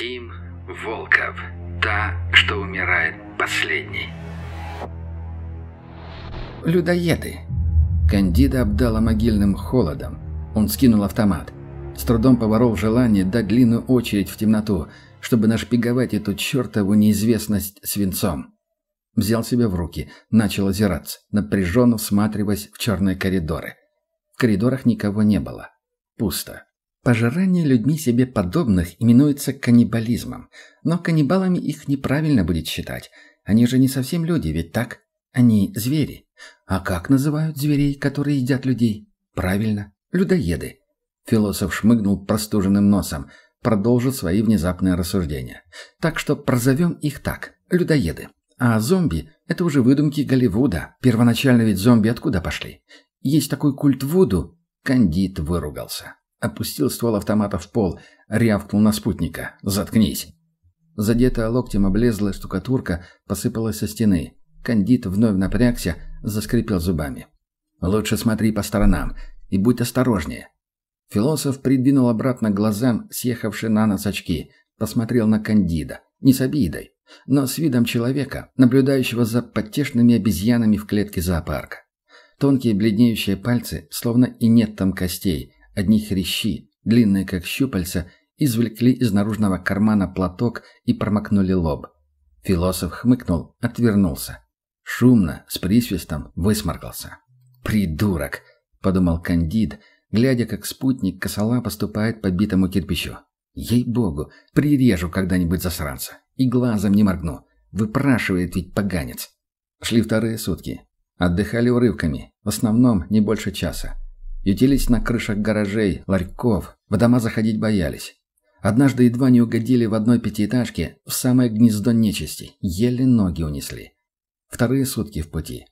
Тим Волков. Та, что умирает последней. Людоеды. Кандида обдала могильным холодом. Он скинул автомат. С трудом поборол желание дать длинную очередь в темноту, чтобы нашпиговать эту чертову неизвестность свинцом. Взял себя в руки, начал озираться, напряженно всматриваясь в черные коридоры. В коридорах никого не было. Пусто. Пожирание людьми себе подобных именуется каннибализмом. Но каннибалами их неправильно будет считать. Они же не совсем люди, ведь так? Они звери. А как называют зверей, которые едят людей? Правильно, людоеды. Философ шмыгнул простуженным носом, продолжил свои внезапные рассуждения. Так что прозовем их так – людоеды. А зомби – это уже выдумки Голливуда. Первоначально ведь зомби откуда пошли? Есть такой культ Вуду. Кандид выругался. Опустил ствол автомата в пол, рявкнул на спутника. «Заткнись!» Задетая локтем облезлая штукатурка посыпалась со стены. Кандид вновь напрягся, заскрипел зубами. «Лучше смотри по сторонам и будь осторожнее». Философ придвинул обратно глазам съехавшие на нос очки, посмотрел на Кандида, не с обидой, но с видом человека, наблюдающего за потешными обезьянами в клетке зоопарка. Тонкие бледнеющие пальцы, словно и нет там костей, одни хрящи, длинные как щупальца, извлекли из наружного кармана платок и промокнули лоб. Философ хмыкнул, отвернулся. Шумно, с присвистом, высморкался. «Придурок!» — подумал Кандид, глядя, как спутник косола поступает по битому кирпичу. «Ей-богу, прирежу когда-нибудь засранца. И глазом не моргну. Выпрашивает ведь поганец». Шли вторые сутки. Отдыхали урывками, в основном не больше часа. Ютились на крышах гаражей, ларьков, в дома заходить боялись. Однажды едва не угодили в одной пятиэтажке в самое гнездо нечисти, еле ноги унесли. Вторые сутки в пути.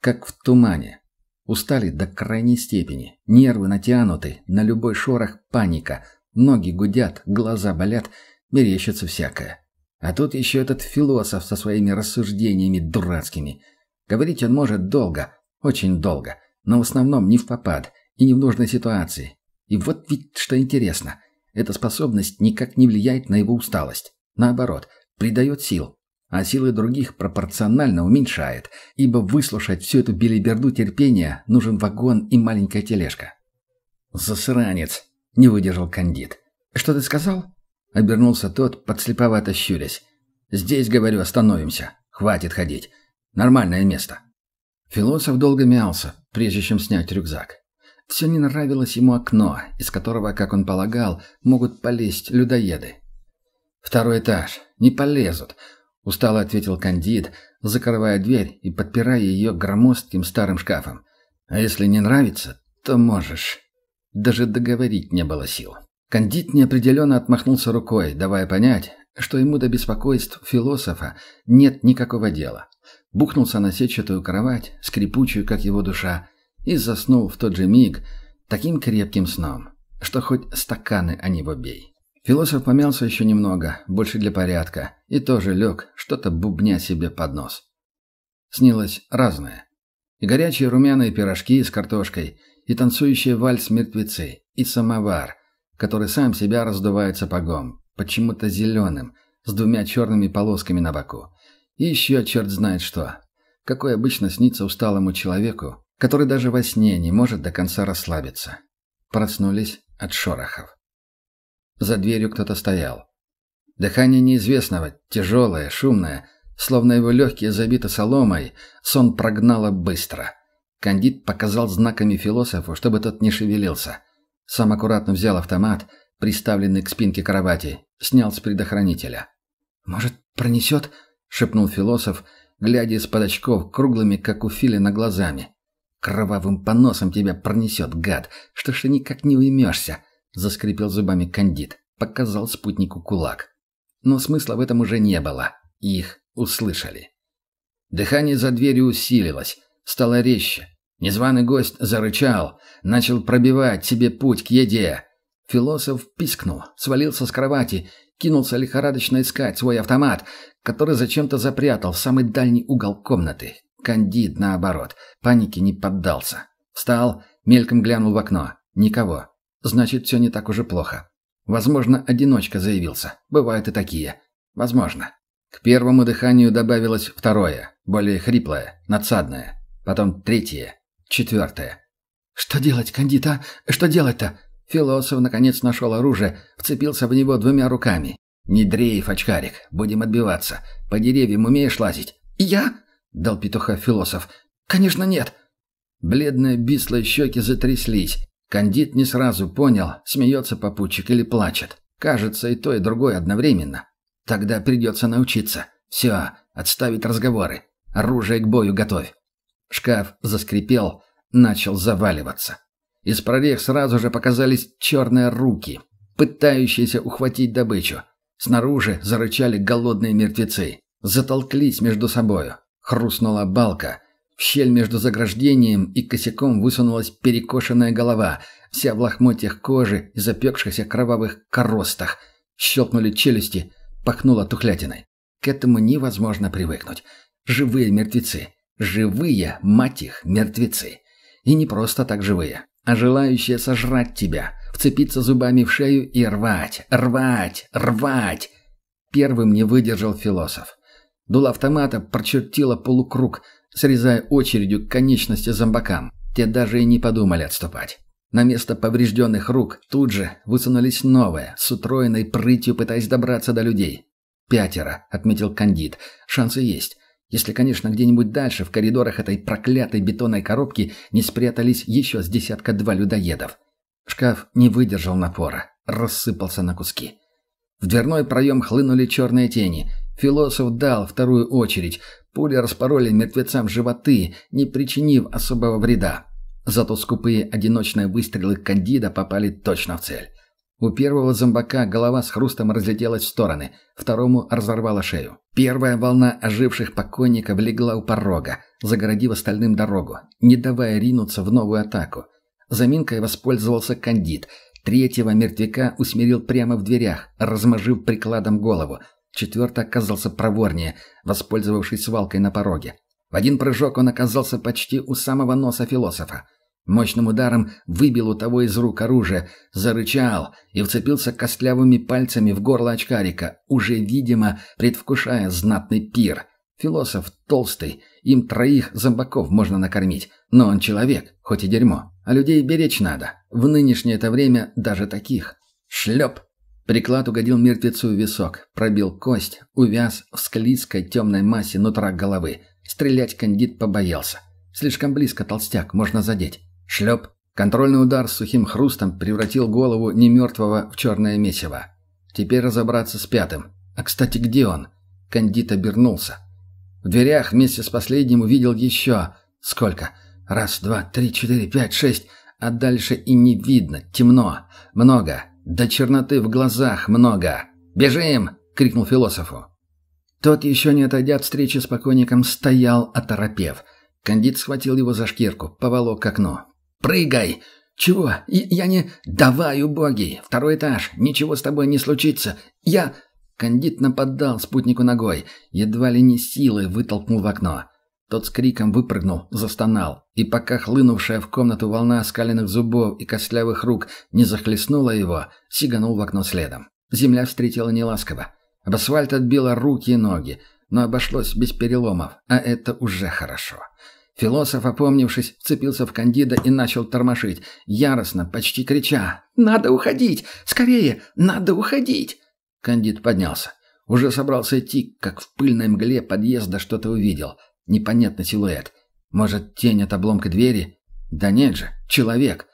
Как в тумане. Устали до крайней степени, нервы натянуты, на любой шорох паника, ноги гудят, глаза болят, мерещится всякое. А тут еще этот философ со своими рассуждениями дурацкими. Говорить он может долго, очень долго, но в основном не в попад – и не в нужной ситуации. И вот ведь что интересно, эта способность никак не влияет на его усталость. Наоборот, придает сил, а силы других пропорционально уменьшает, ибо выслушать всю эту белиберду терпения нужен вагон и маленькая тележка. «Засранец!» — не выдержал кандид. «Что ты сказал?» — обернулся тот, подслеповато щурясь. «Здесь, говорю, остановимся. Хватит ходить. Нормальное место». Философ долго мялся, прежде чем снять рюкзак. Все не нравилось ему окно, из которого, как он полагал, могут полезть людоеды. «Второй этаж. Не полезут», — устало ответил Кандид, закрывая дверь и подпирая ее громоздким старым шкафом. «А если не нравится, то можешь». Даже договорить не было сил. Кандид неопределенно отмахнулся рукой, давая понять, что ему до беспокойств философа нет никакого дела. Бухнулся на сетчатую кровать, скрипучую, как его душа, и заснул в тот же миг таким крепким сном, что хоть стаканы о него бей. Философ помялся еще немного, больше для порядка, и тоже лег, что-то бубня себе под нос. Снилось разное. И горячие румяные пирожки с картошкой, и танцующие вальс мертвецы, и самовар, который сам себя раздувает сапогом, почему-то зеленым, с двумя черными полосками на боку. И еще черт знает что. Какой обычно снится усталому человеку, который даже во сне не может до конца расслабиться. Проснулись от шорохов. За дверью кто-то стоял. Дыхание неизвестного, тяжелое, шумное, словно его легкие забиты соломой, сон прогнало быстро. Кандид показал знаками философу, чтобы тот не шевелился. Сам аккуратно взял автомат, приставленный к спинке кровати, снял с предохранителя. «Может, пронесет?» — шепнул философ, глядя из-под очков круглыми, как у филина, глазами. «Кровавым поносом тебя пронесет, гад! Что ж ты никак не уймешься?» — заскрипел зубами кандид. Показал спутнику кулак. Но смысла в этом уже не было. Их услышали. Дыхание за дверью усилилось, стало резче. Незваный гость зарычал, начал пробивать себе путь к еде. Философ пискнул, свалился с кровати, кинулся лихорадочно искать свой автомат, который зачем-то запрятал в самый дальний угол комнаты. Кандид, наоборот, панике не поддался. Встал, мельком глянул в окно. Никого. Значит, все не так уже плохо. Возможно, одиночка заявился. Бывают и такие. Возможно. К первому дыханию добавилось второе, более хриплое, надсадное. Потом третье, четвертое. «Что делать, Кандита? Что делать-то?» Философ наконец нашел оружие, вцепился в него двумя руками. «Не дрейф, очкарик, будем отбиваться. По деревьям умеешь лазить?» «Я?» — дал петуха философ. «Конечно нет». Бледные бислые щеки затряслись. Кандид не сразу понял, смеется попутчик или плачет. Кажется, и то, и другое одновременно. Тогда придется научиться. Все, отставить разговоры. Оружие к бою готовь. Шкаф заскрипел, начал заваливаться. Из прорех сразу же показались черные руки, пытающиеся ухватить добычу. Снаружи зарычали голодные мертвецы. Затолклись между собою. Хрустнула балка. В щель между заграждением и косяком высунулась перекошенная голова, вся в лохмотьях кожи и запекшихся кровавых коростах. Щелкнули челюсти, пахнуло тухлятиной. К этому невозможно привыкнуть. Живые мертвецы. Живые, мать их, мертвецы. И не просто так живые, а желающие сожрать тебя, вцепиться зубами в шею и рвать, рвать, рвать. Первым не выдержал философ. Дуло автомата прочертило полукруг, срезая очередью конечности зомбакам. Те даже и не подумали отступать. На место поврежденных рук тут же высунулись новые, с утроенной прытью пытаясь добраться до людей. «Пятеро», — отметил Кандид. «Шансы есть. Если, конечно, где-нибудь дальше, в коридорах этой проклятой бетонной коробки, не спрятались еще с десятка-два людоедов». Шкаф не выдержал напора, рассыпался на куски. В дверной проем хлынули черные тени. Философ дал вторую очередь. Пули распороли мертвецам животы, не причинив особого вреда. Зато скупые одиночные выстрелы Кандида попали точно в цель. У первого зомбака голова с хрустом разлетелась в стороны, второму разорвала шею. Первая волна оживших покойников легла у порога, загородив остальным дорогу, не давая ринуться в новую атаку. Заминкой воспользовался Кандид. Третьего мертвяка усмирил прямо в дверях, размажив прикладом голову. Четвертый оказался проворнее, воспользовавшись свалкой на пороге. В один прыжок он оказался почти у самого носа философа. Мощным ударом выбил у того из рук оружие, зарычал и вцепился костлявыми пальцами в горло очкарика, уже, видимо, предвкушая знатный пир. Философ толстый, им троих зомбаков можно накормить, но он человек, хоть и дерьмо, а людей беречь надо. В нынешнее это время даже таких. Шлеп! Приклад угодил мертвецу в висок, пробил кость, увяз в склизкой темной массе нутра головы. Стрелять кандид побоялся. Слишком близко толстяк, можно задеть. Шлеп. Контрольный удар с сухим хрустом превратил голову немертвого в черное месиво. Теперь разобраться с пятым. А, кстати, где он? Кандид обернулся. В дверях вместе с последним увидел еще... Сколько? Раз, два, три, четыре, пять, шесть. А дальше и не видно. Темно. Много. До черноты в глазах много. «Бежим!» — крикнул философу. Тот, еще не отойдя от встречи с покойником, стоял, оторопев. Кандид схватил его за шкирку, поволок к окну. «Прыгай!» «Чего? Я не...» «Давай, убогий! Второй этаж! Ничего с тобой не случится! Я...» Кандид нападал спутнику ногой, едва ли не силой вытолкнул в окно. Тот с криком выпрыгнул, застонал, и пока хлынувшая в комнату волна скаленных зубов и костлявых рук не захлестнула его, сиганул в окно следом. Земля встретила неласково. Об асфальт отбила руки и ноги, но обошлось без переломов, а это уже хорошо. Философ, опомнившись, вцепился в кандида и начал тормошить, яростно, почти крича. «Надо уходить! Скорее! Надо уходить!» Кандид поднялся. Уже собрался идти, как в пыльной мгле подъезда что-то увидел. Непонятный силуэт. Может, тень от обломка двери? Да нет же, человек.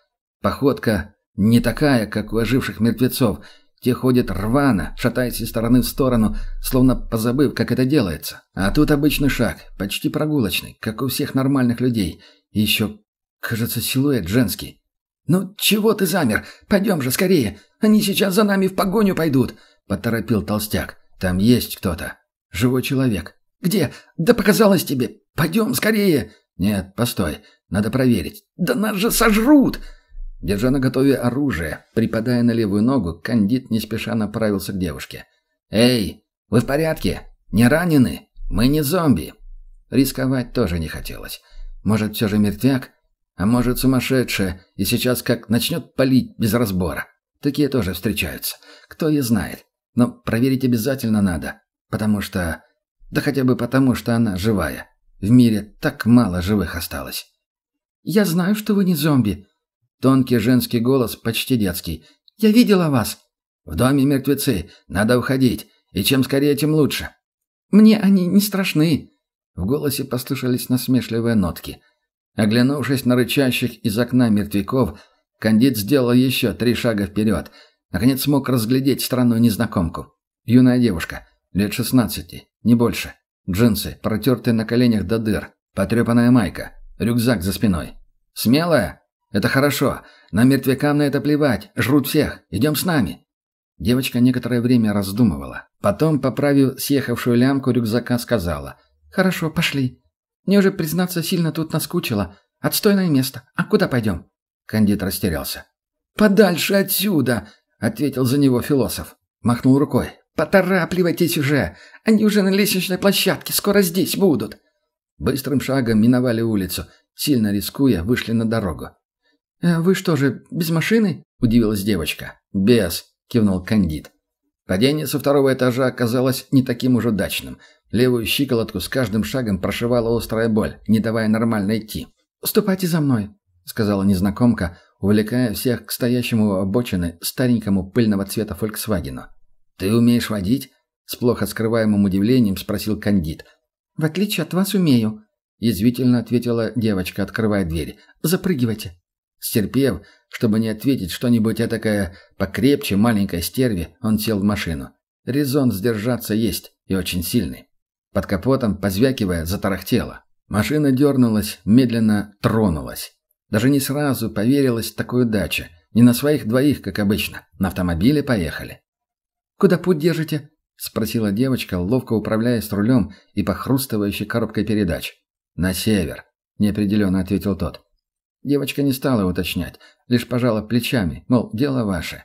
Походка не такая, как у оживших мертвецов, те ходят рвано, шатаясь из стороны в сторону, словно позабыв, как это делается. А тут обычный шаг, почти прогулочный, как у всех нормальных людей. И еще, кажется, силуэт женский. «Ну, чего ты замер? Пойдем же скорее! Они сейчас за нами в погоню пойдут!» — поторопил толстяк. «Там есть кто-то. Живой человек». «Где? Да показалось тебе! Пойдем скорее!» «Нет, постой. Надо проверить». «Да нас же сожрут!» Держа на готове оружие, припадая на левую ногу, кандид не спеша направился к девушке. «Эй, вы в порядке? Не ранены? Мы не зомби!» Рисковать тоже не хотелось. Может, все же мертвяк? А может, сумасшедшая, и сейчас как начнет палить без разбора. Такие тоже встречаются. Кто и знает. Но проверить обязательно надо. Потому что... Да хотя бы потому, что она живая. В мире так мало живых осталось. «Я знаю, что вы не зомби». Тонкий женский голос, почти детский. «Я видела вас». «В доме мертвецы. Надо уходить. И чем скорее, тем лучше». «Мне они не страшны». В голосе послышались насмешливые нотки. Оглянувшись на рычащих из окна мертвяков, Кандид сделал еще три шага вперед. Наконец смог разглядеть странную незнакомку. Юная девушка, лет шестнадцати, не больше. Джинсы, протертые на коленях до дыр, потрепанная майка, рюкзак за спиной. «Смелая? Это хорошо. Нам мертвякам на это плевать. Жрут всех. Идем с нами». Девочка некоторое время раздумывала. Потом, поправив съехавшую лямку рюкзака, сказала. «Хорошо, пошли. Мне уже, признаться, сильно тут наскучило. Отстойное место. А куда пойдем?» Кандид растерялся. «Подальше отсюда!» — ответил за него философ. Махнул рукой. «Поторапливайтесь уже! Они уже на лестничной площадке, скоро здесь будут!» Быстрым шагом миновали улицу, сильно рискуя, вышли на дорогу. «Э, «Вы что же, без машины?» – удивилась девочка. «Без», – кивнул Кандид. Падение со второго этажа оказалось не таким уж удачным. Левую щиколотку с каждым шагом прошивала острая боль, не давая нормально идти. «Ступайте за мной», — сказала незнакомка, увлекая всех к стоящему у обочины старенькому пыльного цвета «Фольксвагену». «Ты умеешь водить?» — с плохо скрываемым удивлением спросил Кандид. «В отличие от вас умею», — язвительно ответила девочка, открывая дверь. «Запрыгивайте». Стерпев, чтобы не ответить что-нибудь этакое покрепче маленькой стерви, он сел в машину. Резон сдержаться есть, и очень сильный. Под капотом, позвякивая, затарахтело. Машина дернулась, медленно тронулась. Даже не сразу поверилась такой удаче. Не на своих двоих, как обычно. На автомобиле поехали. «Куда путь держите?» — спросила девочка, ловко управляясь рулем и похрустывающей коробкой передач. «На север», — неопределенно ответил тот. Девочка не стала уточнять, лишь пожала плечами, мол, дело ваше.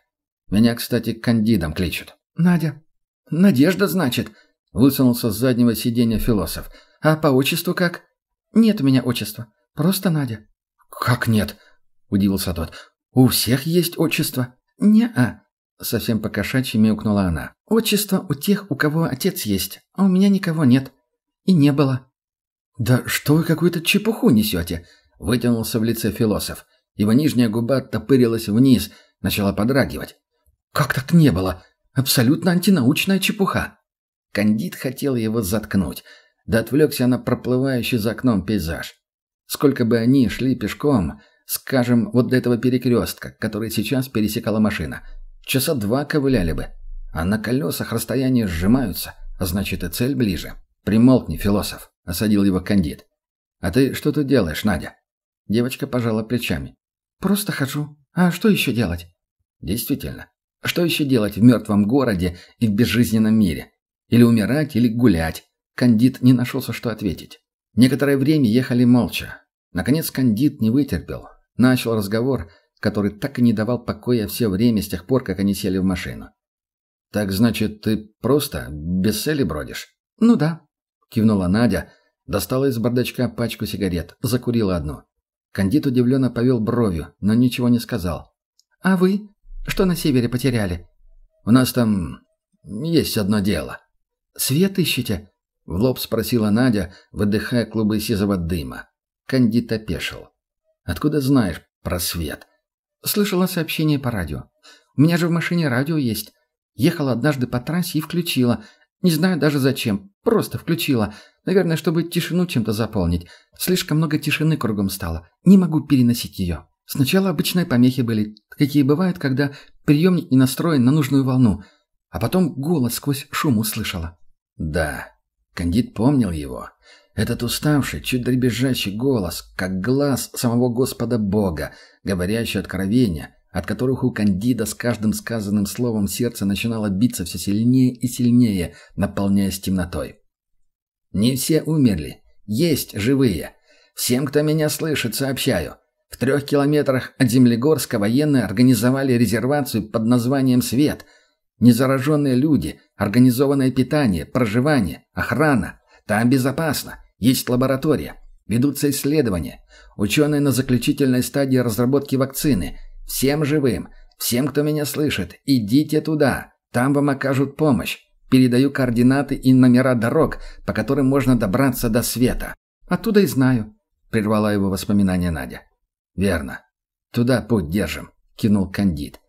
Меня, кстати, кандидом кличут. «Надя». «Надежда, значит?» — высунулся с заднего сиденья философ. «А по отчеству как?» «Нет у меня отчества. Просто Надя». «Как нет?» — удивился тот. «У всех есть отчество?» «Не-а», — совсем по-кошачьи мяукнула она. «Отчество у тех, у кого отец есть, а у меня никого нет. И не было». «Да что вы какую-то чепуху несете?» — вытянулся в лице философ. Его нижняя губа оттопырилась вниз, начала подрагивать. «Как так не было? Абсолютно антинаучная чепуха». Кандид хотел его заткнуть, да отвлекся на проплывающий за окном пейзаж. Сколько бы они шли пешком, скажем, вот до этого перекрестка, который сейчас пересекала машина, часа два ковыляли бы. А на колесах расстояния сжимаются, а значит и цель ближе. «Примолкни, философ», — осадил его кандид. «А ты что тут делаешь, Надя?» Девочка пожала плечами. «Просто хожу. А что еще делать?» «Действительно. Что еще делать в мертвом городе и в безжизненном мире? Или умирать, или гулять?» Кандид не нашелся, что ответить. Некоторое время ехали молча. Наконец Кандид не вытерпел. Начал разговор, который так и не давал покоя все время с тех пор, как они сели в машину. «Так значит, ты просто без цели бродишь?» «Ну да», — кивнула Надя, достала из бардачка пачку сигарет, закурила одну. Кандид удивленно повел бровью, но ничего не сказал. «А вы? Что на севере потеряли?» «У нас там есть одно дело». «Свет ищете?» В лоб спросила Надя, выдыхая клубы сизого дыма. Кандид опешил. «Откуда знаешь про свет?» «Слышала сообщение по радио. У меня же в машине радио есть. Ехала однажды по трассе и включила. Не знаю даже зачем. Просто включила. Наверное, чтобы тишину чем-то заполнить. Слишком много тишины кругом стало. Не могу переносить ее. Сначала обычные помехи были, какие бывают, когда приемник не настроен на нужную волну. А потом голос сквозь шум услышала. «Да, Кандид помнил его. Этот уставший, чуть дребезжащий голос, как глаз самого Господа Бога, говорящий откровения, от которых у Кандида с каждым сказанным словом сердце начинало биться все сильнее и сильнее, наполняясь темнотой. «Не все умерли. Есть живые. Всем, кто меня слышит, сообщаю. В трех километрах от Землегорска военные организовали резервацию под названием «Свет», Незараженные люди, организованное питание, проживание, охрана. Там безопасно. Есть лаборатория. Ведутся исследования. Ученые на заключительной стадии разработки вакцины. Всем живым. Всем, кто меня слышит, идите туда. Там вам окажут помощь. Передаю координаты и номера дорог, по которым можно добраться до света. Оттуда и знаю», — прервала его воспоминания Надя. «Верно. Туда путь держим», — кинул Кандид.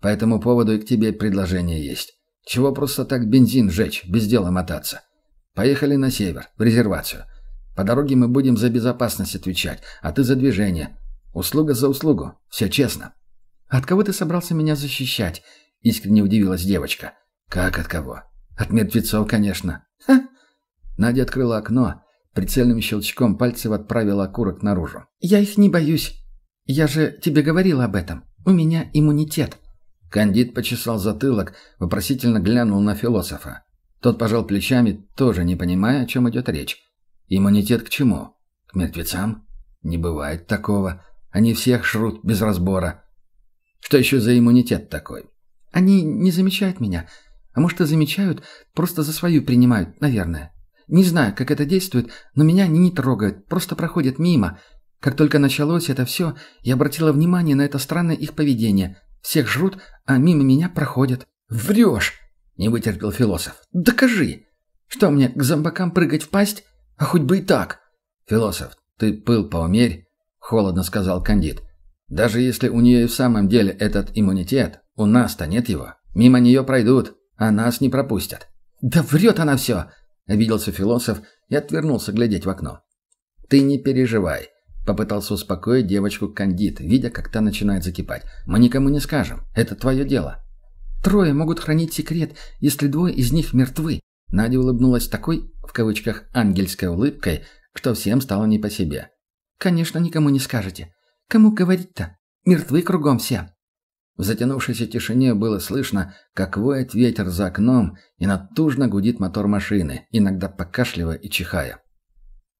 «По этому поводу и к тебе предложение есть. Чего просто так бензин жечь, без дела мотаться? Поехали на север, в резервацию. По дороге мы будем за безопасность отвечать, а ты за движение. Услуга за услугу. Все честно». «От кого ты собрался меня защищать?» — искренне удивилась девочка. «Как от кого? От мертвецов, конечно. Ха! Надя открыла окно, прицельным щелчком пальцев отправила окурок наружу. Я их не боюсь. Я же тебе говорила об этом. У меня иммунитет. Кандид почесал затылок, вопросительно глянул на философа. Тот пожал плечами, тоже не понимая, о чем идет речь. Иммунитет к чему? К мертвецам? Не бывает такого. Они всех шрут без разбора. Что еще за иммунитет такой? Они не замечают меня. А может, и замечают, просто за свою принимают, наверное. Не знаю, как это действует, но меня они не трогают, просто проходят мимо. Как только началось это все, я обратила внимание на это странное их поведение. Всех жрут, а мимо меня проходят. «Врешь!» – не вытерпел философ. «Докажи!» «Что мне, к зомбакам прыгать в пасть? А хоть бы и так!» «Философ, ты пыл поумерь», – холодно сказал Кандид. «Даже если у нее и в самом деле этот иммунитет, у нас-то нет его. Мимо нее пройдут, а нас не пропустят». «Да врет она все!» — обиделся философ и отвернулся глядеть в окно. «Ты не переживай», — попытался успокоить девочку Кандид, видя, как та начинает закипать. «Мы никому не скажем. Это твое дело». «Трое могут хранить секрет, если двое из них мертвы». Надя улыбнулась такой, в кавычках, ангельской улыбкой, что всем стало не по себе. «Конечно, никому не скажете. Кому говорить-то? Мертвы кругом все». В затянувшейся тишине было слышно, как воет ветер за окном и натужно гудит мотор машины, иногда покашливая и чихая.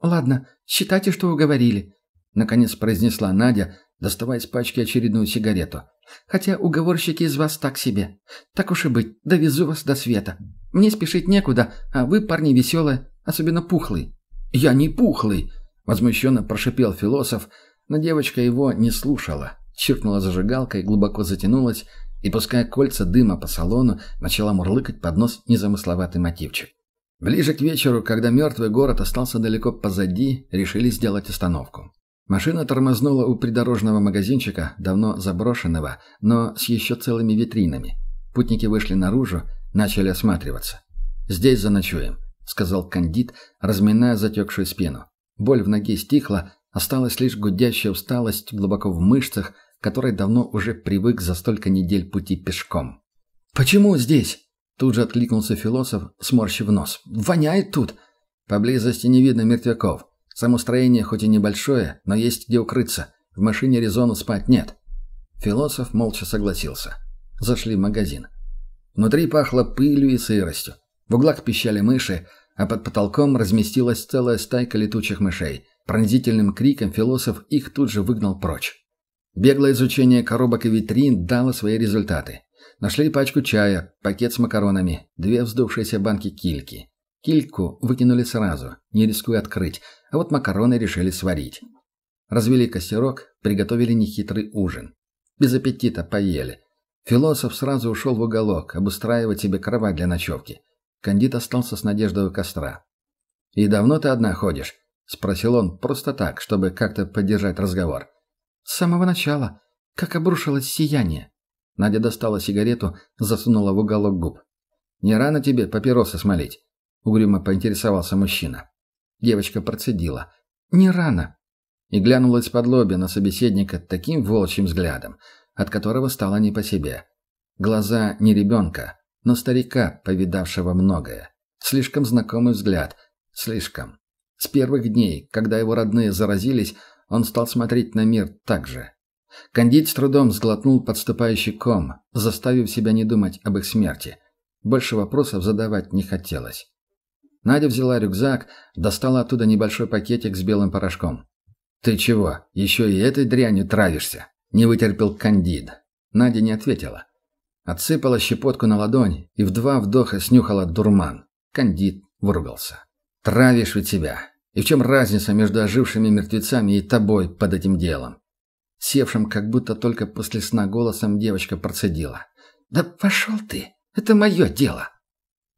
«Ладно, считайте, что уговорили», — наконец произнесла Надя, доставая из пачки очередную сигарету. «Хотя уговорщики из вас так себе. Так уж и быть, довезу вас до света. Мне спешить некуда, а вы, парни веселые, особенно пухлый». «Я не пухлый», — возмущенно прошипел философ, но девочка его не слушала чиркнула зажигалкой, глубоко затянулась и, пуская кольца дыма по салону, начала мурлыкать под нос незамысловатый мотивчик. Ближе к вечеру, когда мертвый город остался далеко позади, решили сделать остановку. Машина тормознула у придорожного магазинчика, давно заброшенного, но с еще целыми витринами. Путники вышли наружу, начали осматриваться. «Здесь заночуем», — сказал кандид, разминая затекшую спину. Боль в ноге стихла, осталась лишь гудящая усталость глубоко в мышцах, который давно уже привык за столько недель пути пешком. «Почему здесь?» Тут же откликнулся философ, сморщив нос. «Воняет тут!» «Поблизости не видно мертвяков. Само строение хоть и небольшое, но есть где укрыться. В машине резону спать нет». Философ молча согласился. Зашли в магазин. Внутри пахло пылью и сыростью. В углах пищали мыши, а под потолком разместилась целая стайка летучих мышей. Пронзительным криком философ их тут же выгнал прочь. Беглое изучение коробок и витрин дало свои результаты. Нашли пачку чая, пакет с макаронами, две вздувшиеся банки кильки. Кильку выкинули сразу, не рискуя открыть, а вот макароны решили сварить. Развели костерок, приготовили нехитрый ужин. Без аппетита поели. Философ сразу ушел в уголок, обустраивать себе кровать для ночевки. Кандид остался с надеждой у костра. «И давно ты одна ходишь?» – спросил он просто так, чтобы как-то поддержать разговор. С самого начала, как обрушилось сияние. Надя достала сигарету, засунула в уголок губ. «Не рано тебе папиросы смолить?» — угрюмо поинтересовался мужчина. Девочка процедила. «Не рано». И глянула из-под лобя на собеседника таким волчьим взглядом, от которого стало не по себе. Глаза не ребенка, но старика, повидавшего многое. Слишком знакомый взгляд. Слишком. С первых дней, когда его родные заразились, он стал смотреть на мир так же. Кандид с трудом сглотнул подступающий ком, заставив себя не думать об их смерти. Больше вопросов задавать не хотелось. Надя взяла рюкзак, достала оттуда небольшой пакетик с белым порошком. «Ты чего, еще и этой дрянью травишься?» – не вытерпел Кандид. Надя не ответила. Отсыпала щепотку на ладонь и в два вдоха снюхала дурман. Кандид выругался. «Травишь ведь себя. И в чем разница между ожившими мертвецами и тобой под этим делом? Севшим, как будто только после сна голосом девочка процедила. «Да пошел ты! Это мое дело!»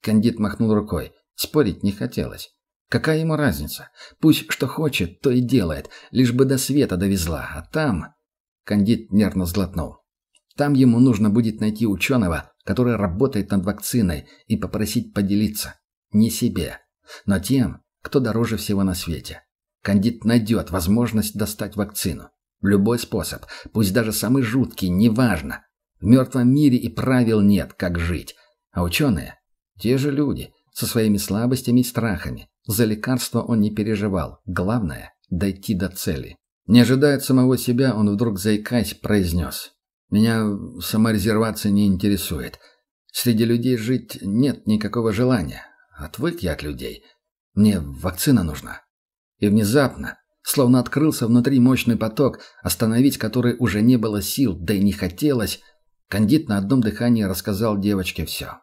Кандид махнул рукой. Спорить не хотелось. Какая ему разница? Пусть что хочет, то и делает, лишь бы до света довезла. А там... Кандид нервно сглотнул. Там ему нужно будет найти ученого, который работает над вакциной, и попросить поделиться. Не себе, но тем, кто дороже всего на свете. Кандид найдет возможность достать вакцину. Любой способ, пусть даже самый жуткий, неважно. В мертвом мире и правил нет, как жить. А ученые – те же люди, со своими слабостями и страхами. За лекарство он не переживал. Главное – дойти до цели. Не ожидая самого себя, он вдруг, заикаясь, произнес. «Меня саморезервация не интересует. Среди людей жить нет никакого желания. Отвык я от людей. Мне вакцина нужна». И внезапно, словно открылся внутри мощный поток, остановить который уже не было сил, да и не хотелось, Кандид на одном дыхании рассказал девочке все.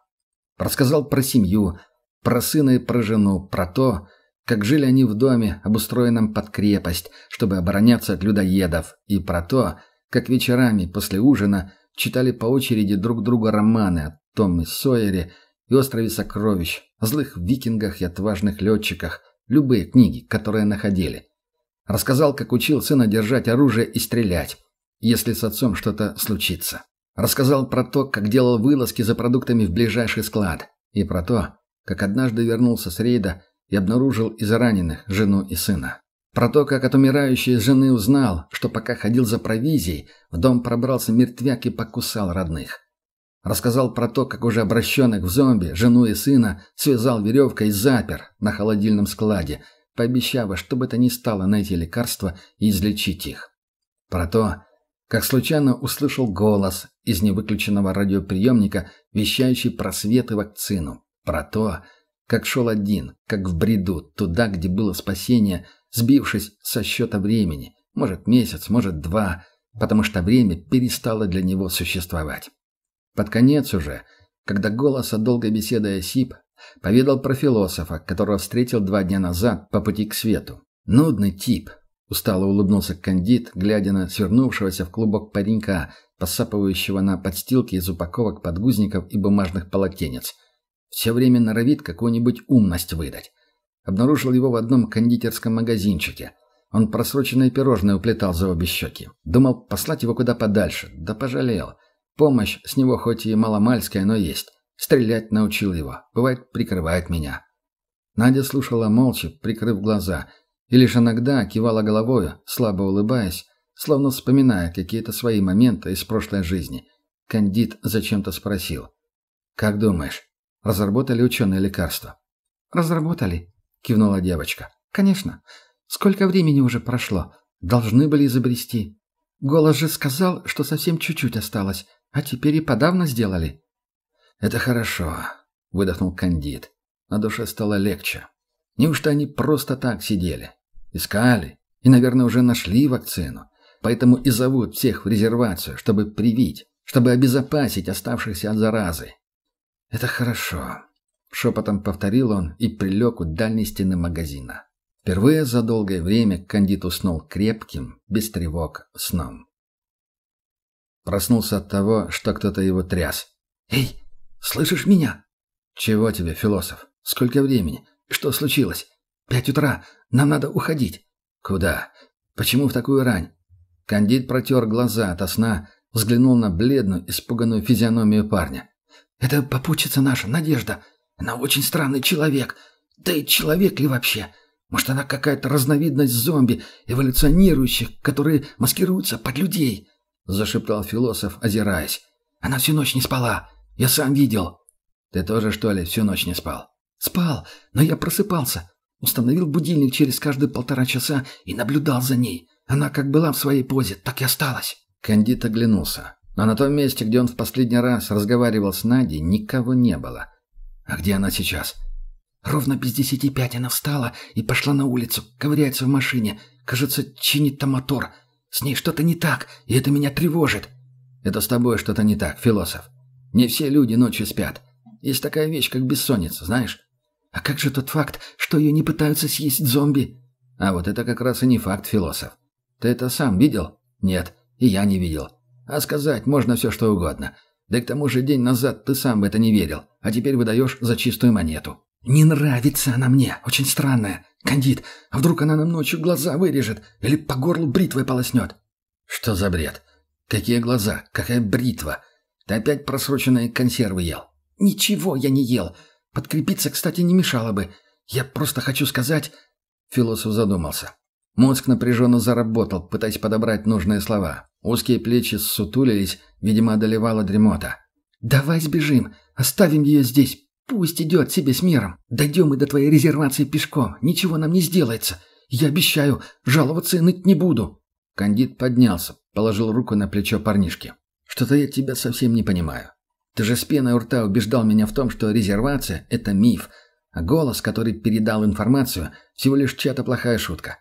Рассказал про семью, про сына и про жену, про то, как жили они в доме, обустроенном под крепость, чтобы обороняться от людоедов, и про то, как вечерами после ужина читали по очереди друг другу романы о Томе Сойере и острове Сокровищ, о злых викингах и отважных летчиках, любые книги, которые находили. Рассказал, как учил сына держать оружие и стрелять, если с отцом что-то случится. Рассказал про то, как делал вылазки за продуктами в ближайший склад, и про то, как однажды вернулся с рейда и обнаружил из раненых жену и сына. Про то, как от умирающей жены узнал, что пока ходил за провизией, в дом пробрался мертвяк и покусал родных. Рассказал про то, как уже обращенных в зомби, жену и сына, связал веревкой и запер на холодильном складе, пообещав, что бы это ни стало найти лекарства и излечить их. Про то, как случайно услышал голос из невыключенного радиоприемника, вещающий про свет и вакцину. Про то, как шел один, как в бреду, туда, где было спасение, сбившись со счета времени, может месяц, может два, потому что время перестало для него существовать. Под конец уже, когда голос от долгой беседы осип, поведал про философа, которого встретил два дня назад по пути к свету. Нудный тип, устало улыбнулся Кандид, глядя на свернувшегося в клубок паренька, посапывающего на подстилке из упаковок подгузников и бумажных полотенец. Все время норовит какую-нибудь умность выдать. Обнаружил его в одном кондитерском магазинчике. Он просроченное пирожное уплетал за обе щеки. Думал послать его куда подальше, да пожалел. Помощь с него хоть и маломальская, но есть. Стрелять научил его. Бывает, прикрывает меня. Надя слушала молча, прикрыв глаза, и лишь иногда кивала головою, слабо улыбаясь, словно вспоминая какие-то свои моменты из прошлой жизни. Кандид зачем-то спросил. «Как думаешь, разработали ученые лекарства?» «Разработали», — кивнула девочка. «Конечно. Сколько времени уже прошло? Должны были изобрести. Голос же сказал, что совсем чуть-чуть осталось. А теперь и подавно сделали. Это хорошо, выдохнул Кандид. На душе стало легче. Неужто они просто так сидели? Искали и, наверное, уже нашли вакцину. Поэтому и зовут всех в резервацию, чтобы привить, чтобы обезопасить оставшихся от заразы. Это хорошо. Шепотом повторил он и прилег у дальней стены магазина. Впервые за долгое время Кандид уснул крепким, без тревог, сном. Проснулся от того, что кто-то его тряс. «Эй, слышишь меня?» «Чего тебе, философ? Сколько времени? Что случилось?» «Пять утра. Нам надо уходить». «Куда? Почему в такую рань?» Кандид протер глаза от сна, взглянул на бледную, испуганную физиономию парня. «Это попутчица наша, Надежда. Она очень странный человек. Да и человек ли вообще? Может, она какая-то разновидность зомби, эволюционирующих, которые маскируются под людей?» — зашептал философ, озираясь. «Она всю ночь не спала. Я сам видел». «Ты тоже, что ли, всю ночь не спал?» «Спал, но я просыпался. Установил будильник через каждые полтора часа и наблюдал за ней. Она как была в своей позе, так и осталась». Кандид оглянулся. Но на том месте, где он в последний раз разговаривал с Надей, никого не было. «А где она сейчас?» Ровно без десяти пять она встала и пошла на улицу, ковыряется в машине. Кажется, чинит там мотор. С ней что-то не так, и это меня тревожит. Это с тобой что-то не так, философ. Не все люди ночью спят. Есть такая вещь, как бессонница, знаешь? А как же тот факт, что ее не пытаются съесть зомби? А вот это как раз и не факт, философ. Ты это сам видел? Нет. И я не видел. А сказать можно все что угодно. Да к тому же день назад ты сам в это не верил, а теперь выдаешь за чистую монету. Не нравится она мне, очень странная. Кандид, а вдруг она нам ночью глаза вырежет или по горлу бритвой полоснет? Что за бред? Какие глаза? Какая бритва? Ты опять просроченные консервы ел? Ничего я не ел. Подкрепиться, кстати, не мешало бы. Я просто хочу сказать... Философ задумался. Мозг напряженно заработал, пытаясь подобрать нужные слова. Узкие плечи ссутулились, видимо, одолевала дремота. «Давай сбежим, оставим ее здесь, пусть идет себе с миром. Дойдем мы до твоей резервации пешком, ничего нам не сделается. Я обещаю, жаловаться и ныть не буду». Кандид поднялся, положил руку на плечо парнишки. «Что-то я тебя совсем не понимаю. Ты же с пеной у рта убеждал меня в том, что резервация – это миф, а голос, который передал информацию, всего лишь чья-то плохая шутка.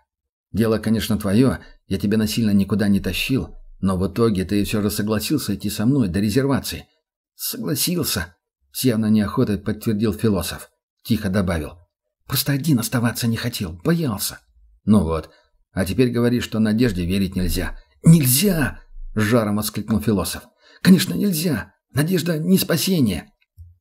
Дело, конечно, твое, я тебя насильно никуда не тащил, но в итоге ты все же согласился идти со мной до резервации. Согласился, с явно неохотой подтвердил философ. Тихо добавил. Просто один оставаться не хотел, боялся. Ну вот, а теперь говоришь, что надежде верить нельзя. Нельзя! Жаром воскликнул философ. Конечно, нельзя. Надежда не спасение.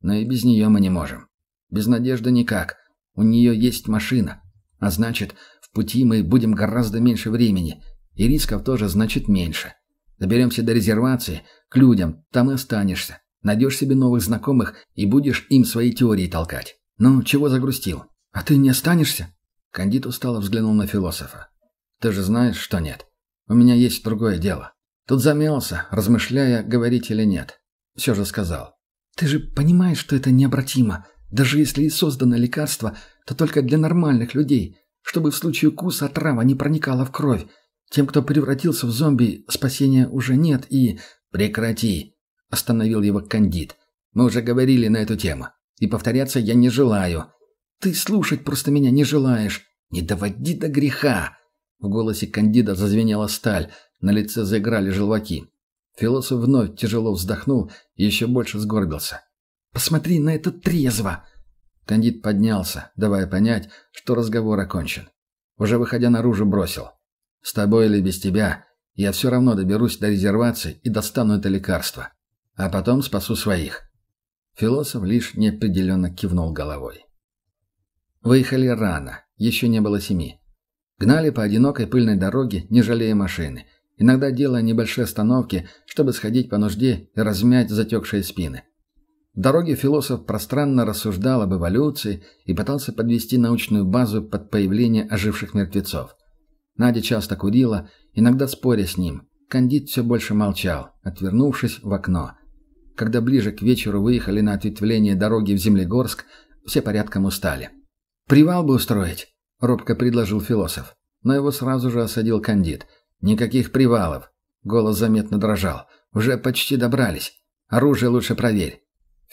Но и без нее мы не можем. Без надежды никак. У нее есть машина. А значит, пути мы будем гораздо меньше времени, и рисков тоже значит меньше. Доберемся до резервации, к людям, там и останешься. Найдешь себе новых знакомых и будешь им свои теории толкать. Ну, чего загрустил? А ты не останешься? Кандид устало взглянул на философа. Ты же знаешь, что нет. У меня есть другое дело. Тут замялся, размышляя, говорить или нет. Все же сказал. Ты же понимаешь, что это необратимо. Даже если и создано лекарство, то только для нормальных людей чтобы в случае укуса отрава не проникала в кровь. Тем, кто превратился в зомби, спасения уже нет и... «Прекрати!» – остановил его кандид. «Мы уже говорили на эту тему. И повторяться я не желаю». «Ты слушать просто меня не желаешь. Не доводи до греха!» В голосе кандида зазвенела сталь, на лице заиграли желваки. Философ вновь тяжело вздохнул и еще больше сгорбился. «Посмотри на это трезво!» Кандид поднялся, давая понять, что разговор окончен. Уже выходя наружу, бросил. «С тобой или без тебя, я все равно доберусь до резервации и достану это лекарство. А потом спасу своих». Философ лишь неопределенно кивнул головой. Выехали рано, еще не было семи. Гнали по одинокой пыльной дороге, не жалея машины, иногда делая небольшие остановки, чтобы сходить по нужде и размять затекшие спины. Дороге философ пространно рассуждал об эволюции и пытался подвести научную базу под появление оживших мертвецов. Надя часто курила, иногда споря с ним. Кандид все больше молчал, отвернувшись в окно. Когда ближе к вечеру выехали на ответвление дороги в Землегорск, все порядком устали. «Привал бы устроить», — робко предложил философ. Но его сразу же осадил Кандид. «Никаких привалов». Голос заметно дрожал. «Уже почти добрались. Оружие лучше проверь.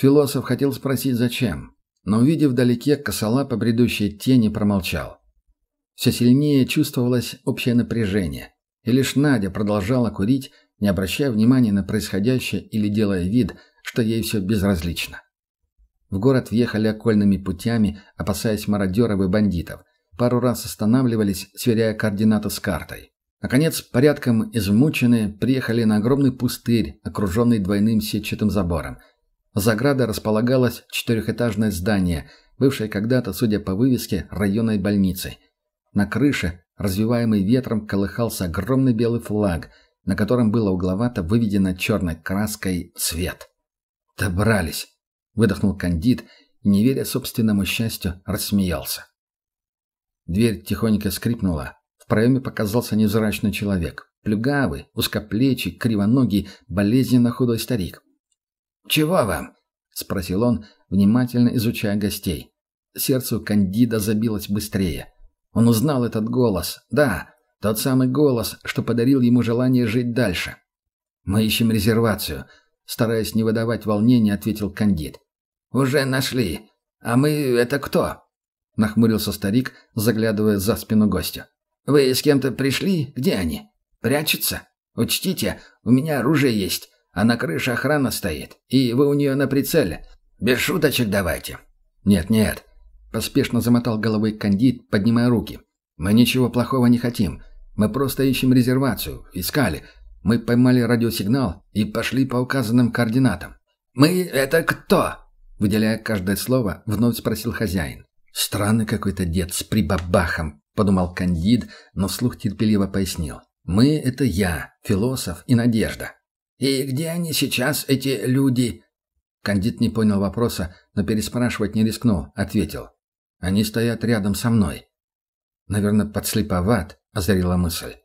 Философ хотел спросить, зачем, но, увидев вдалеке косолапо бредущие тени, промолчал. Все сильнее чувствовалось общее напряжение, и лишь Надя продолжала курить, не обращая внимания на происходящее или делая вид, что ей все безразлично. В город въехали окольными путями, опасаясь мародеров и бандитов. Пару раз останавливались, сверяя координаты с картой. Наконец, порядком измученные, приехали на огромный пустырь, окруженный двойным сетчатым забором – за оградой располагалось четырехэтажное здание, бывшее когда-то, судя по вывеске, районной больницей. На крыше, развиваемый ветром, колыхался огромный белый флаг, на котором было угловато выведено черной краской «Свет». «Добрались!» — выдохнул кандид и, не веря собственному счастью, рассмеялся. Дверь тихонько скрипнула. В проеме показался невзрачный человек. Плюгавый, узкоплечий, кривоногий, болезненно худой старик. «Чего вам?» — спросил он, внимательно изучая гостей. Сердце Кандида забилось быстрее. Он узнал этот голос. Да, тот самый голос, что подарил ему желание жить дальше. «Мы ищем резервацию», — стараясь не выдавать волнения, ответил Кандид. «Уже нашли. А мы — это кто?» — нахмурился старик, заглядывая за спину гостя. «Вы с кем-то пришли? Где они? Прячутся? Учтите, у меня оружие есть а на крыше охрана стоит, и вы у нее на прицеле. Без шуточек давайте». «Нет-нет», — поспешно замотал головой кандид, поднимая руки. «Мы ничего плохого не хотим. Мы просто ищем резервацию. Искали. Мы поймали радиосигнал и пошли по указанным координатам. «Мы — это кто?» Выделяя каждое слово, вновь спросил хозяин. «Странный какой-то дед с прибабахом», — подумал Кандид, но вслух терпеливо пояснил. «Мы — это я, философ и Надежда». «И где они сейчас, эти люди?» Кандид не понял вопроса, но переспрашивать не рискнул, ответил. «Они стоят рядом со мной». «Наверное, подслеповат», — озарила мысль.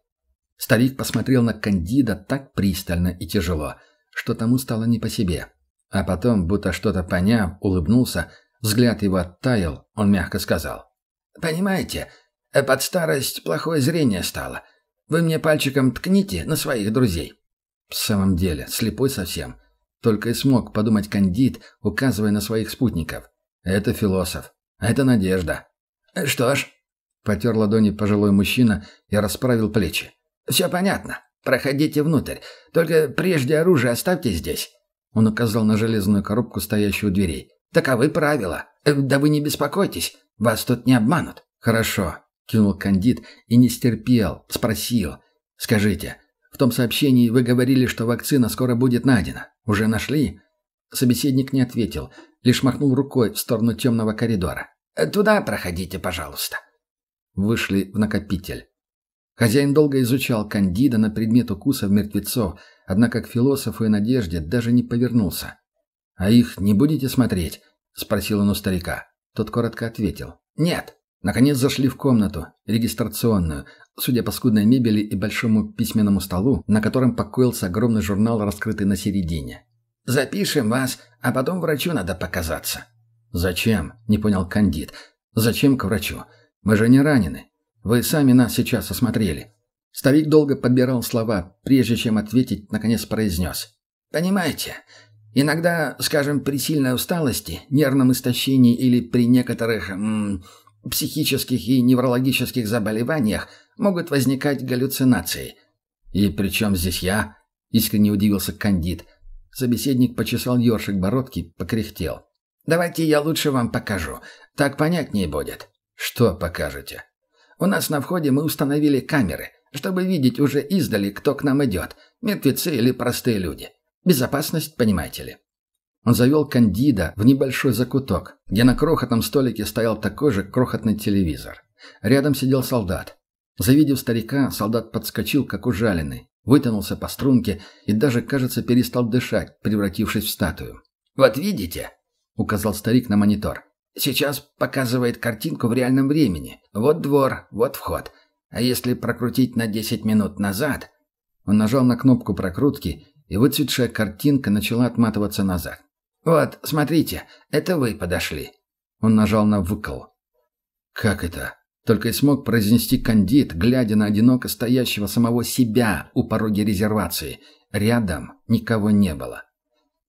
Старик посмотрел на Кандида так пристально и тяжело, что тому стало не по себе. А потом, будто что-то поняв, улыбнулся, взгляд его оттаял, он мягко сказал. «Понимаете, под старость плохое зрение стало. Вы мне пальчиком ткните на своих друзей». В самом деле, слепой совсем. Только и смог подумать Кандид, указывая на своих спутников. «Это философ. Это надежда». «Что ж», — потер ладони пожилой мужчина и расправил плечи. «Все понятно. Проходите внутрь. Только прежде оружие оставьте здесь». Он указал на железную коробку, стоящую у дверей. «Таковы правила. Э, да вы не беспокойтесь. Вас тут не обманут». «Хорошо», — кинул Кандид и не стерпел, спросил. «Скажите, в том сообщении вы говорили, что вакцина скоро будет найдена. Уже нашли?» Собеседник не ответил, лишь махнул рукой в сторону темного коридора. «Э, «Туда проходите, пожалуйста». Вышли в накопитель. Хозяин долго изучал Кандида на предмет укусов мертвецов, однако к философу и Надежде даже не повернулся. «А их не будете смотреть?» — спросил он у старика. Тот коротко ответил. «Нет». Наконец зашли в комнату, регистрационную, судя по скудной мебели и большому письменному столу, на котором покоился огромный журнал, раскрытый на середине. «Запишем вас, а потом врачу надо показаться». «Зачем?» — не понял Кандид. «Зачем к врачу? Мы же не ранены. Вы сами нас сейчас осмотрели». Старик долго подбирал слова, прежде чем ответить, наконец произнес. «Понимаете, иногда, скажем, при сильной усталости, нервном истощении или при некоторых м, психических и неврологических заболеваниях могут возникать галлюцинации». «И при чем здесь я?» — искренне удивился Кандид. Собеседник почесал ёршик бородки, покряхтел. «Давайте я лучше вам покажу. Так понятнее будет». «Что покажете?» У нас на входе мы установили камеры, чтобы видеть уже издали, кто к нам идет, мертвецы или простые люди. Безопасность, понимаете ли. Он завел Кандида в небольшой закуток, где на крохотном столике стоял такой же крохотный телевизор. Рядом сидел солдат. Завидев старика, солдат подскочил, как ужаленный, вытянулся по струнке и даже, кажется, перестал дышать, превратившись в статую. «Вот видите?» — указал старик на монитор. Сейчас показывает картинку в реальном времени. Вот двор, вот вход. А если прокрутить на 10 минут назад... Он нажал на кнопку прокрутки, и выцветшая картинка начала отматываться назад. «Вот, смотрите, это вы подошли». Он нажал на выкол. «Как это?» Только и смог произнести кандид, глядя на одиноко стоящего самого себя у пороги резервации. Рядом никого не было.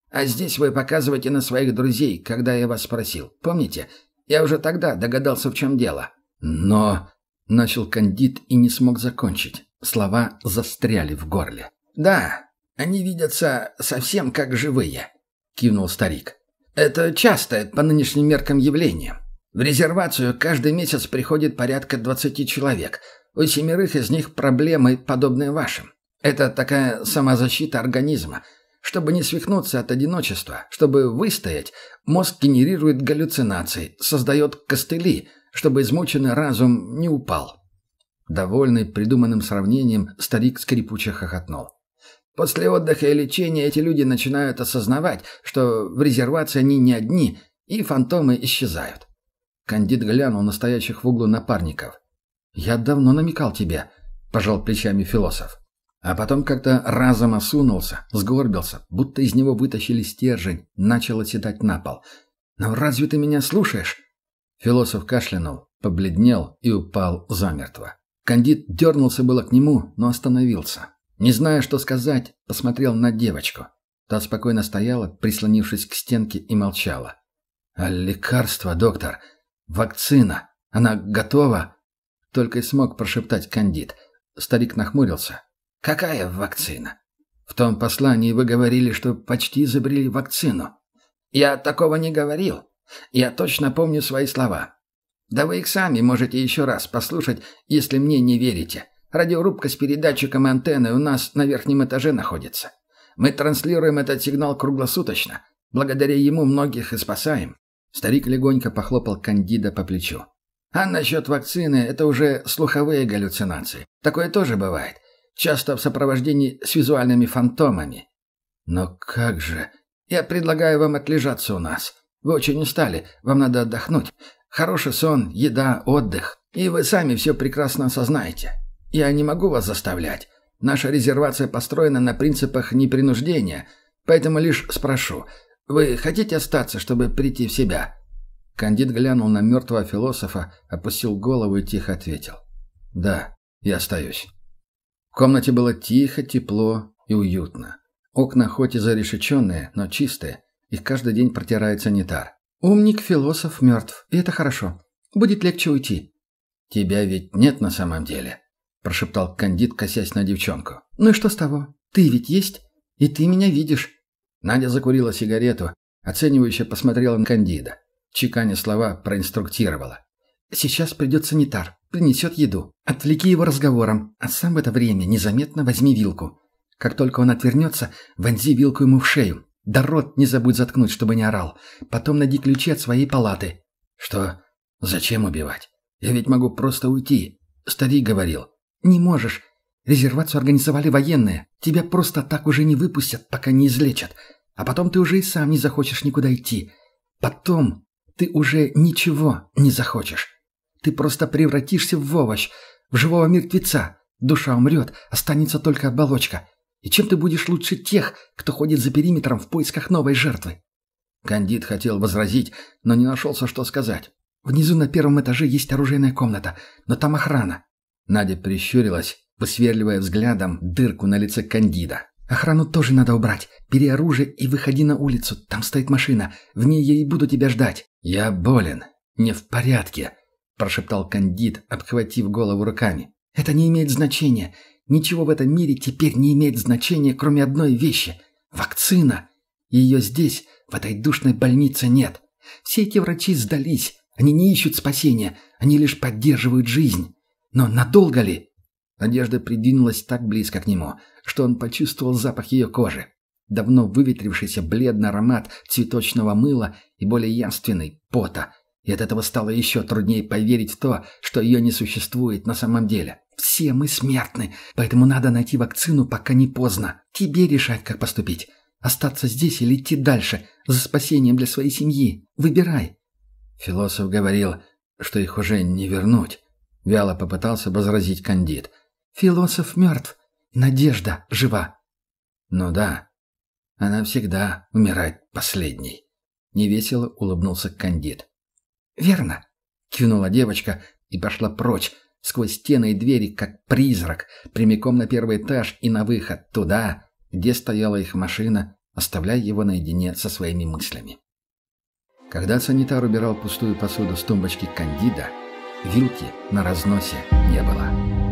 А здесь вы показываете на своих друзей, когда я вас спросил. Помните? Я уже тогда догадался, в чем дело». «Но...» — начал Кандид и не смог закончить. Слова застряли в горле. «Да, они видятся совсем как живые», — кивнул старик. «Это частое по нынешним меркам явление. В резервацию каждый месяц приходит порядка 20 человек. У семерых из них проблемы, подобные вашим. Это такая самозащита организма — чтобы не свихнуться от одиночества, чтобы выстоять, мозг генерирует галлюцинации, создает костыли, чтобы измученный разум не упал. Довольный придуманным сравнением, старик скрипуче хохотнул. После отдыха и лечения эти люди начинают осознавать, что в резервации они не одни, и фантомы исчезают. Кандид глянул на стоящих в углу напарников. «Я давно намекал тебе», – пожал плечами философ. А потом как-то разом осунулся, сгорбился, будто из него вытащили стержень, начал оседать на пол. «Но разве ты меня слушаешь?» Философ кашлянул, побледнел и упал замертво. Кандид дернулся было к нему, но остановился. Не зная, что сказать, посмотрел на девочку. Та спокойно стояла, прислонившись к стенке, и молчала. «А лекарство, доктор? Вакцина? Она готова?» Только и смог прошептать Кандид. Старик нахмурился, Какая вакцина? В том послании вы говорили, что почти изобрели вакцину. Я такого не говорил. Я точно помню свои слова. Да вы их сами можете еще раз послушать, если мне не верите. Радиорубка с передатчиком и антенной у нас на верхнем этаже находится. Мы транслируем этот сигнал круглосуточно. Благодаря ему многих и спасаем». Старик легонько похлопал Кандида по плечу. «А насчет вакцины – это уже слуховые галлюцинации. Такое тоже бывает. Часто в сопровождении с визуальными фантомами. Но как же? Я предлагаю вам отлежаться у нас. Вы очень устали, вам надо отдохнуть. Хороший сон, еда, отдых. И вы сами все прекрасно осознаете. Я не могу вас заставлять. Наша резервация построена на принципах непринуждения, поэтому лишь спрошу. Вы хотите остаться, чтобы прийти в себя?» Кандид глянул на мертвого философа, опустил голову и тихо ответил. «Да, я остаюсь». В комнате было тихо, тепло и уютно. Окна хоть и зарешеченные, но чистые. Их каждый день протирает санитар. «Умник-философ мертв, и это хорошо. Будет легче уйти». «Тебя ведь нет на самом деле», – прошептал Кандид, косясь на девчонку. «Ну и что с того? Ты ведь есть, и ты меня видишь». Надя закурила сигарету, оценивающе посмотрела на Кандида. Чеканя слова проинструктировала. «Сейчас придет санитар, принесет еду. Отвлеки его разговором, а сам в это время незаметно возьми вилку. Как только он отвернется, вонзи вилку ему в шею. Да рот не забудь заткнуть, чтобы не орал. Потом найди ключи от своей палаты». «Что? Зачем убивать? Я ведь могу просто уйти. Старик говорил». «Не можешь. Резервацию организовали военные. Тебя просто так уже не выпустят, пока не излечат. А потом ты уже и сам не захочешь никуда идти. Потом ты уже ничего не захочешь. Ты просто превратишься в овощ, в живого мертвеца. Душа умрет, останется только оболочка. И чем ты будешь лучше тех, кто ходит за периметром в поисках новой жертвы?» Кандид хотел возразить, но не нашелся, что сказать. «Внизу на первом этаже есть оружейная комната, но там охрана». Надя прищурилась, высверливая взглядом дырку на лице Кандида. «Охрану тоже надо убрать. Бери оружие и выходи на улицу. Там стоит машина. В ней я и буду тебя ждать». «Я болен. Не в порядке», – прошептал Кандид, обхватив голову руками. «Это не имеет значения. Ничего в этом мире теперь не имеет значения, кроме одной вещи – вакцина. Ее здесь, в этой душной больнице, нет. Все эти врачи сдались. Они не ищут спасения, они лишь поддерживают жизнь. Но надолго ли? Надежда придвинулась так близко к нему, что он почувствовал запах ее кожи. Давно выветрившийся бледный аромат цветочного мыла и более явственный – пота. И от этого стало еще труднее поверить в то, что ее не существует на самом деле. Все мы смертны, поэтому надо найти вакцину, пока не поздно. Тебе решать, как поступить. Остаться здесь или идти дальше, за спасением для своей семьи. Выбирай. Философ говорил, что их уже не вернуть. Вяло попытался возразить Кандид. Философ мертв. Надежда жива. Ну да. Она всегда умирает последней. Невесело улыбнулся Кандид. «Верно», — кивнула девочка и пошла прочь, сквозь стены и двери, как призрак, прямиком на первый этаж и на выход, туда, где стояла их машина, оставляя его наедине со своими мыслями. Когда санитар убирал пустую посуду с тумбочки кандида, вилки на разносе не было.